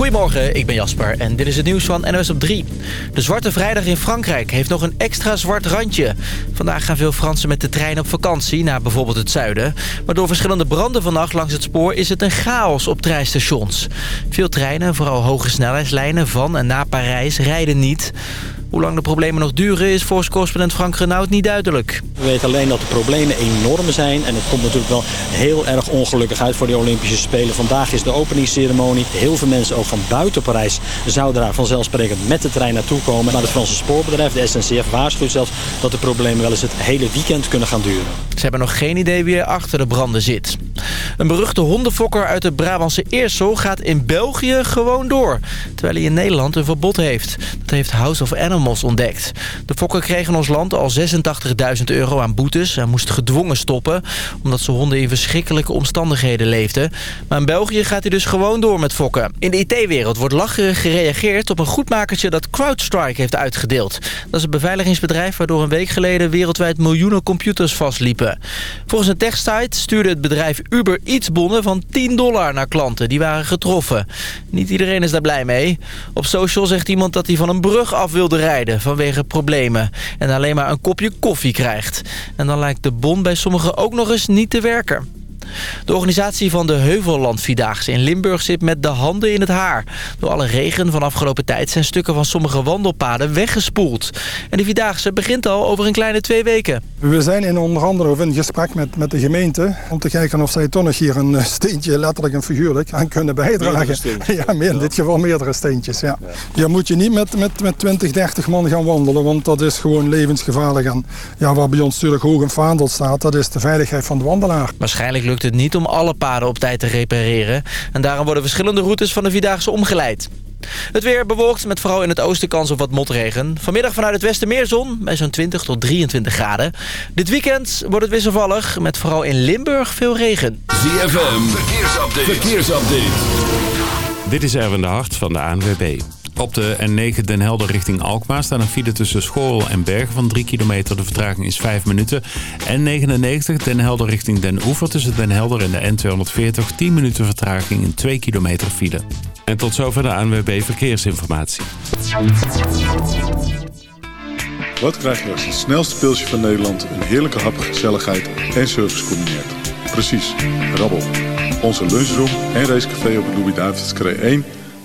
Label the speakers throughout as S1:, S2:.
S1: Goedemorgen, ik ben Jasper en dit is het nieuws van NOS op 3. De Zwarte Vrijdag in Frankrijk heeft nog een extra zwart randje. Vandaag gaan veel Fransen met de trein op vakantie naar bijvoorbeeld het zuiden. Maar door verschillende branden vannacht langs het spoor is het een chaos op treinstations. Veel treinen, vooral hoge snelheidslijnen van en naar Parijs, rijden niet. Hoe lang de problemen nog duren is volgens correspondent Frank Renaud niet duidelijk.
S2: We weten alleen dat de problemen enorm zijn. En het komt natuurlijk wel heel erg ongelukkig uit voor de Olympische Spelen. Vandaag is de openingsceremonie. Heel veel mensen ook van buiten Parijs zouden daar vanzelfsprekend met de trein naartoe komen. Maar het Franse spoorbedrijf, de SNCF, waarschuwt zelfs dat de problemen wel eens het hele weekend kunnen gaan duren.
S1: Ze hebben nog geen idee wie er achter de branden zit. Een beruchte hondenfokker uit de Brabantse Eersel gaat in België gewoon door. Terwijl hij in Nederland een verbod heeft. Dat heeft House of Animals ontdekt. De fokker kreeg in ons land al 86.000 euro aan boetes. Hij moest gedwongen stoppen. Omdat zijn honden in verschrikkelijke omstandigheden leefden. Maar in België gaat hij dus gewoon door met fokken. In de IT-wereld wordt lacherig gereageerd op een goedmakertje dat CrowdStrike heeft uitgedeeld. Dat is een beveiligingsbedrijf waardoor een week geleden wereldwijd miljoenen computers vastliepen. Volgens een techsite stuurde het bedrijf Uber Eats bonnen van 10 dollar naar klanten. Die waren getroffen. Niet iedereen is daar blij mee. Op social zegt iemand dat hij van een brug af wilde rijden vanwege problemen. En alleen maar een kopje koffie krijgt. En dan lijkt de bon bij sommigen ook nog eens niet te werken. De organisatie van de Heuvellandvierdaagse in Limburg zit met de handen in het haar. Door alle regen van afgelopen tijd zijn stukken van sommige wandelpaden weggespoeld. En de Vierdaagse begint al over een kleine twee weken.
S3: We zijn in onder andere in gesprek met, met de gemeente... om te kijken of zij toch nog hier een steentje, letterlijk en figuurlijk, aan kunnen bijdragen. Ja, meer, in dit geval meerdere steentjes, ja. Je moet je niet met, met, met 20, 30 man gaan wandelen, want dat is gewoon levensgevaarlijk. En ja, waar bij ons natuurlijk hoog een vaandel staat, dat is de veiligheid van de wandelaar.
S1: Waarschijnlijk lukt het niet om alle paden op tijd te repareren. En daarom worden verschillende routes van de Vierdaagse omgeleid. Het weer bewolkt met vooral in het oosten kans op wat motregen. Vanmiddag vanuit het westen meer zon bij zo'n 20 tot 23 graden. Dit weekend wordt het wisselvallig met vooral in Limburg veel regen.
S4: ZFM, verkeersupdate. verkeersupdate.
S5: Dit is Erwin de Hart van de ANWB. Op de N9 Den Helder richting Alkmaar staat een file tussen Schorrel en Bergen van 3 kilometer. De vertraging is 5 minuten. N99 Den Helder richting Den Oever tussen Den Helder en de N240 10 minuten vertraging in 2 kilometer file. En tot zover de ANWB Verkeersinformatie.
S6: Wat krijg je als het snelste pilsje van Nederland een heerlijke hap, gezelligheid en service combineert? Precies, rabbel. Onze lunchroom en racecafé op de Louis-David's 1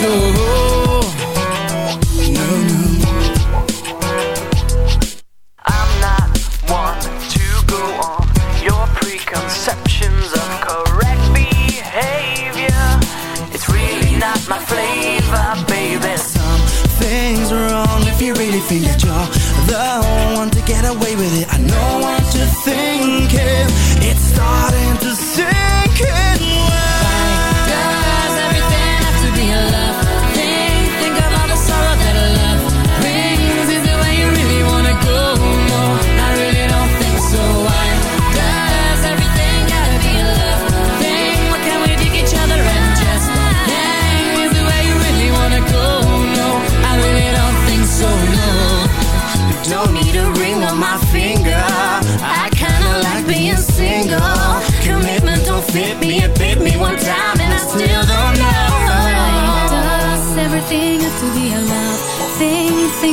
S7: so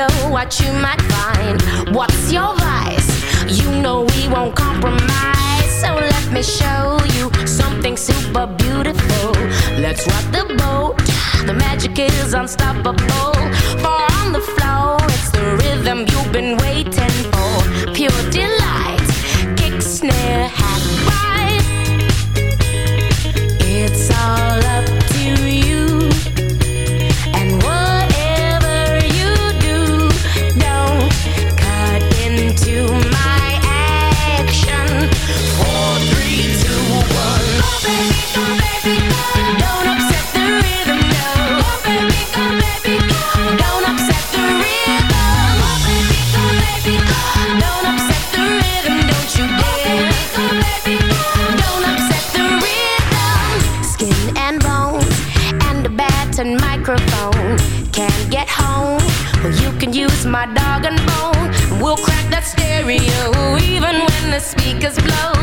S7: wonder what you might
S8: find. What's your vice? You know we won't compromise. So let me show you something super beautiful. Let's rock the boat. The magic is unstoppable. For on the floor, it's the rhythm you've been waiting for. Pure delight, kick, snare, half bite. It's all up to you. Cause blow.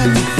S4: London.